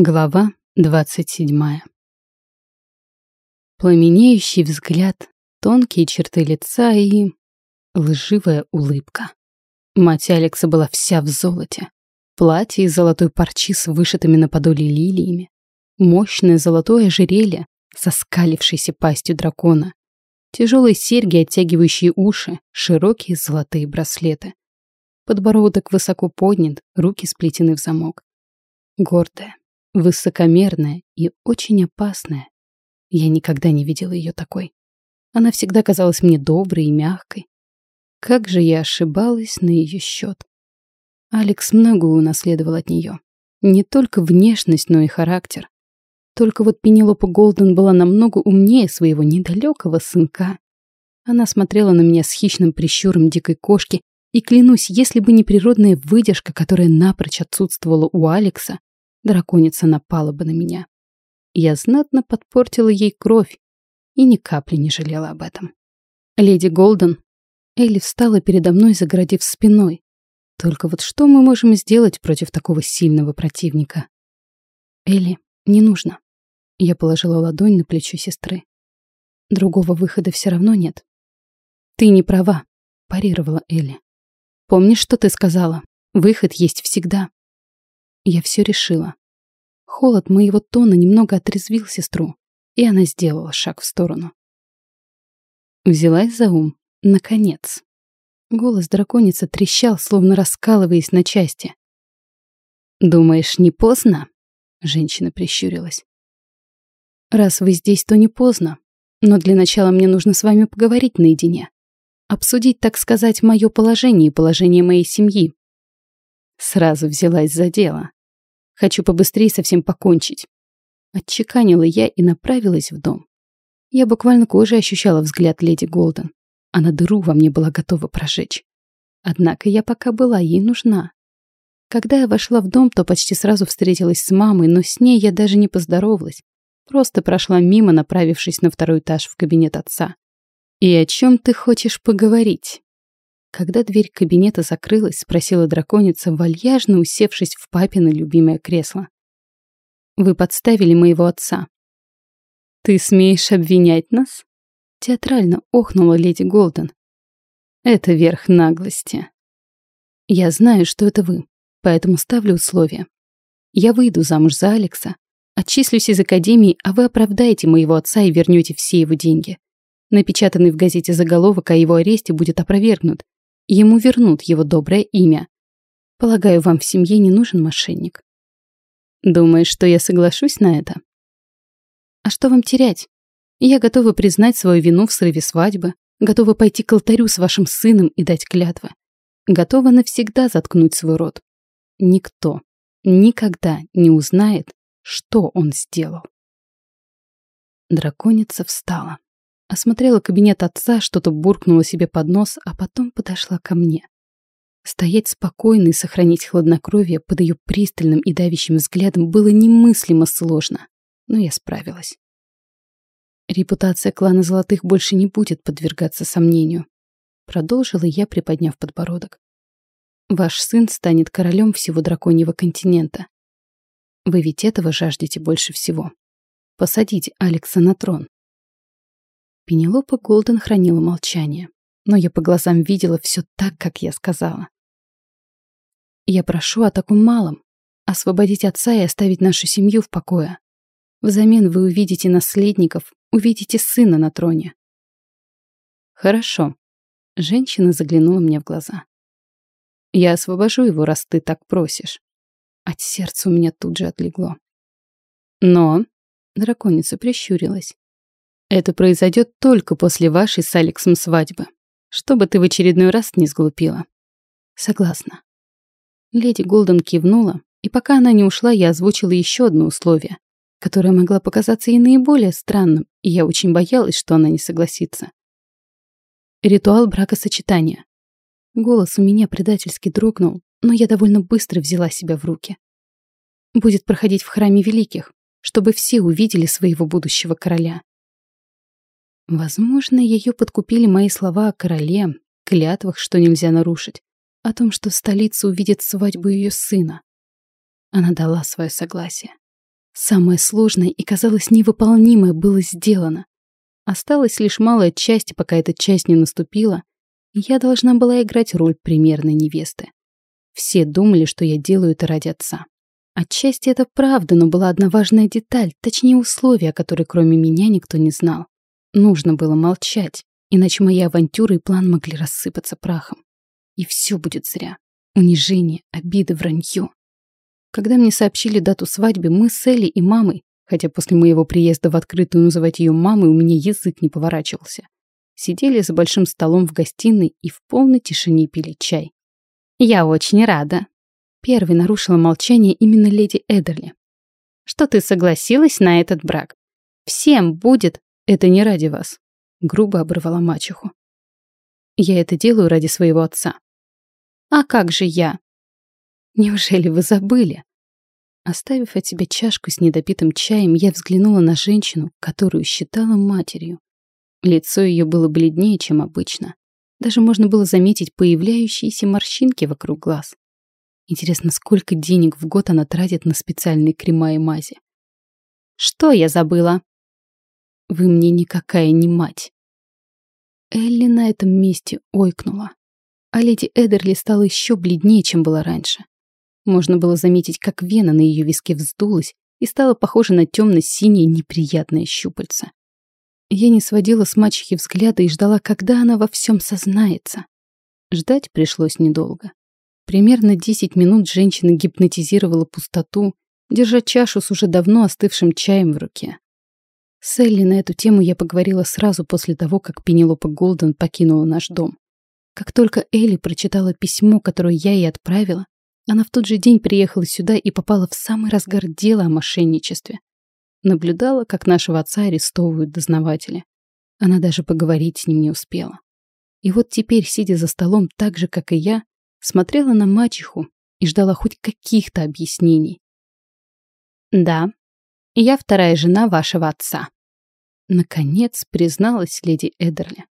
Глава двадцать седьмая. Пламенеющий взгляд, тонкие черты лица и... лживая улыбка. Мать Алекса была вся в золоте. Платье из золотой парчи с вышитыми на подоле лилиями. Мощное золотое ожерелье со скалившейся пастью дракона. Тяжелые серьги, оттягивающие уши, широкие золотые браслеты. Подбородок высоко поднят, руки сплетены в замок. Гордая, Высокомерная и очень опасная. Я никогда не видела ее такой. Она всегда казалась мне доброй и мягкой. Как же я ошибалась на ее счет. Алекс многое унаследовал от нее. Не только внешность, но и характер. Только вот Пенелопа Голден была намного умнее своего недалекого сынка. Она смотрела на меня с хищным прищуром дикой кошки, и клянусь, если бы не природная выдержка, которая напрочь отсутствовала у Алекса, драконица напала бы на меня. Я знатно подпортила ей кровь и ни капли не жалела об этом. Леди Голден, Элли встала передо мной, загородив спиной. Только вот что мы можем сделать против такого сильного противника? Элли, не нужно. Я положила ладонь на плечо сестры. Другого выхода все равно нет. Ты не права, парировала Элли. Помнишь, что ты сказала? Выход есть всегда. Я все решила. Холод моего тона немного отрезвил сестру, и она сделала шаг в сторону. Взялась за ум. Наконец. Голос драконицы трещал, словно раскалываясь на части. «Думаешь, не поздно?» Женщина прищурилась. «Раз вы здесь, то не поздно. Но для начала мне нужно с вами поговорить наедине. Обсудить, так сказать, мое положение и положение моей семьи. Сразу взялась за дело. Хочу побыстрее совсем покончить. Отчеканила я и направилась в дом. Я буквально кожей ощущала взгляд леди Голден. Она дыру во мне была готова прожечь. Однако я пока была ей нужна. Когда я вошла в дом, то почти сразу встретилась с мамой, но с ней я даже не поздоровалась. Просто прошла мимо, направившись на второй этаж в кабинет отца. «И о чем ты хочешь поговорить?» Когда дверь кабинета закрылась, спросила драконица, вальяжно усевшись в папино любимое кресло. «Вы подставили моего отца». «Ты смеешь обвинять нас?» Театрально охнула леди Голден. «Это верх наглости». «Я знаю, что это вы, поэтому ставлю условия. Я выйду замуж за Алекса, отчислюсь из академии, а вы оправдаете моего отца и вернете все его деньги. Напечатанный в газете заголовок о его аресте будет опровергнут, Ему вернут его доброе имя. Полагаю, вам в семье не нужен мошенник. Думаешь, что я соглашусь на это? А что вам терять? Я готова признать свою вину в срыве свадьбы, готова пойти к алтарю с вашим сыном и дать клятвы. Готова навсегда заткнуть свой рот. Никто никогда не узнает, что он сделал. Драконица встала. Осмотрела кабинет отца, что-то буркнула себе под нос, а потом подошла ко мне. Стоять спокойно и сохранить хладнокровие под ее пристальным и давящим взглядом было немыслимо сложно, но я справилась. Репутация клана Золотых больше не будет подвергаться сомнению. Продолжила я, приподняв подбородок. Ваш сын станет королем всего драконьего континента. Вы ведь этого жаждете больше всего. Посадить Алекса на трон. Пенелопа Голден хранила молчание, но я по глазам видела все так, как я сказала. Я прошу о таком малом — освободить отца и оставить нашу семью в покое. Взамен вы увидите наследников, увидите сына на троне. Хорошо. Женщина заглянула мне в глаза. Я освобожу его, раз ты так просишь. От сердца у меня тут же отлегло. Но... Драконица прищурилась. Это произойдет только после вашей с Алексом свадьбы. Чтобы ты в очередной раз не сглупила. Согласна. Леди Голден кивнула, и пока она не ушла, я озвучила еще одно условие, которое могло показаться ей наиболее странным, и я очень боялась, что она не согласится. Ритуал бракосочетания. Голос у меня предательски дрогнул, но я довольно быстро взяла себя в руки. Будет проходить в храме великих, чтобы все увидели своего будущего короля. Возможно, ее подкупили мои слова о короле, клятвах, что нельзя нарушить, о том, что в столице увидит свадьбу ее сына. Она дала свое согласие. Самое сложное и, казалось, невыполнимое было сделано. Осталась лишь малая часть, пока эта часть не наступила, и я должна была играть роль примерной невесты. Все думали, что я делаю это ради отца. Отчасти это правда, но была одна важная деталь, точнее условие, которое кроме меня никто не знал. Нужно было молчать, иначе мои авантюры и план могли рассыпаться прахом. И все будет зря. Унижение, обиды, вранье. Когда мне сообщили дату свадьбы, мы с Элли и мамой, хотя после моего приезда в открытую называть ее мамой у меня язык не поворачивался, сидели за большим столом в гостиной и в полной тишине пили чай. «Я очень рада», — первой нарушила молчание именно леди Эдерли, «что ты согласилась на этот брак. Всем будет...» «Это не ради вас», — грубо оборвала мачеху. «Я это делаю ради своего отца». «А как же я?» Неужели вы забыли? Оставив от себя чашку с недопитым чаем, я взглянула на женщину, которую считала матерью. Лицо ее было бледнее, чем обычно. Даже можно было заметить появляющиеся морщинки вокруг глаз. Интересно, сколько денег в год она тратит на специальные крема и мази? Что я забыла? Вы мне никакая не мать. Элли на этом месте ойкнула. А леди Эдерли стала еще бледнее, чем была раньше. Можно было заметить, как вена на ее виске вздулась и стала похожа на темно-синее неприятное щупальце. Я не сводила с мачехи взгляда и ждала, когда она во всем сознается. Ждать пришлось недолго. Примерно 10 минут женщина гипнотизировала пустоту, держа чашу с уже давно остывшим чаем в руке. С Элли на эту тему я поговорила сразу после того, как Пенелопа Голден покинула наш дом. Как только Элли прочитала письмо, которое я ей отправила, она в тот же день приехала сюда и попала в самый разгар дела о мошенничестве. Наблюдала, как нашего отца арестовывают дознаватели. Она даже поговорить с ним не успела. И вот теперь, сидя за столом так же, как и я, смотрела на мачеху и ждала хоть каких-то объяснений. «Да, я вторая жена вашего отца», — наконец призналась леди Эдерли.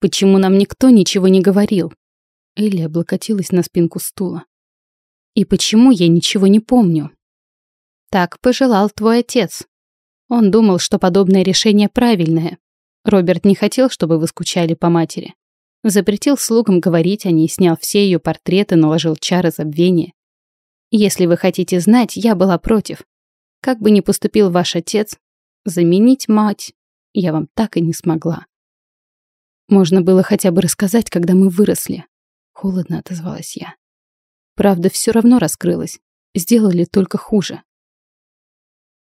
«Почему нам никто ничего не говорил?» Элли облокотилась на спинку стула. И почему я ничего не помню? Так пожелал твой отец. Он думал, что подобное решение правильное. Роберт не хотел, чтобы вы скучали по матери. Запретил слугам говорить о ней, снял все ее портреты, наложил чары забвения. Если вы хотите знать, я была против. Как бы ни поступил ваш отец, заменить мать я вам так и не смогла. Можно было хотя бы рассказать, когда мы выросли. Холодно отозвалась я. Правда, все равно раскрылась. Сделали только хуже.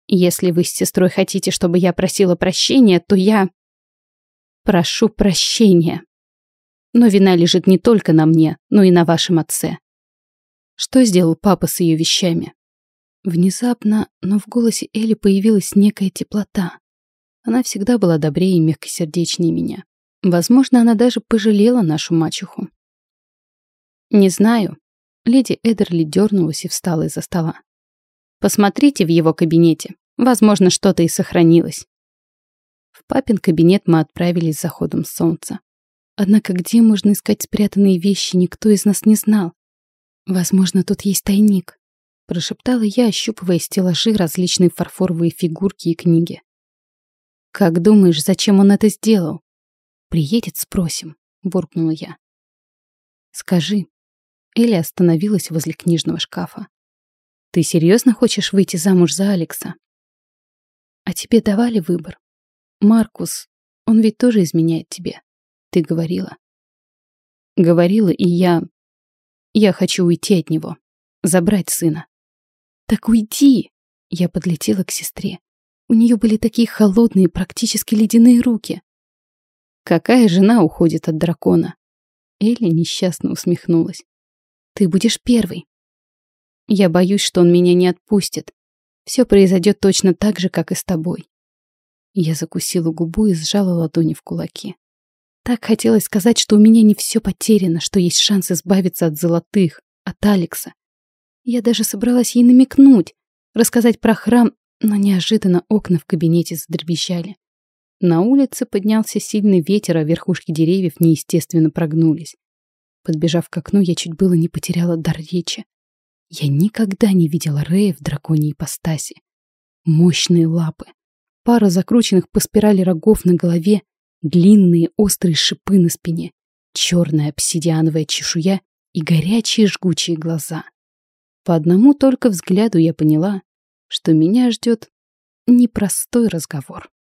Если вы с сестрой хотите, чтобы я просила прощения, то я... Прошу прощения. Но вина лежит не только на мне, но и на вашем отце. Что сделал папа с ее вещами? Внезапно, но в голосе Эли появилась некая теплота. Она всегда была добрее и мягкосердечнее меня. Возможно, она даже пожалела нашу мачеху. Не знаю, Леди Эдерли дернулась и встала из-за стола. «Посмотрите в его кабинете. Возможно, что-то и сохранилось». В папин кабинет мы отправились с заходом солнца. Однако где можно искать спрятанные вещи, никто из нас не знал. «Возможно, тут есть тайник», — прошептала я, ощупывая стеллажи различные фарфоровые фигурки и книги. «Как думаешь, зачем он это сделал?» «Приедет, спросим», — буркнула я. «Скажи, Элли остановилась возле книжного шкафа. «Ты серьезно хочешь выйти замуж за Алекса?» «А тебе давали выбор? Маркус, он ведь тоже изменяет тебе. Ты говорила». «Говорила, и я... Я хочу уйти от него. Забрать сына». «Так уйди!» Я подлетела к сестре. У нее были такие холодные, практически ледяные руки. «Какая жена уходит от дракона?» Элли несчастно усмехнулась. Ты будешь первый. Я боюсь, что он меня не отпустит. Все произойдет точно так же, как и с тобой. Я закусила губу и сжала ладони в кулаки. Так хотелось сказать, что у меня не все потеряно, что есть шанс избавиться от золотых, от Алекса. Я даже собралась ей намекнуть, рассказать про храм, но неожиданно окна в кабинете задребезжали. На улице поднялся сильный ветер, а верхушки деревьев неестественно прогнулись. Подбежав к окну, я чуть было не потеряла дар речи. Я никогда не видела Рэя в драконьей ипостаси. мощные лапы, пара закрученных по спирали рогов на голове, длинные острые шипы на спине, черная обсидиановая чешуя и горячие жгучие глаза. По одному только взгляду я поняла, что меня ждет непростой разговор.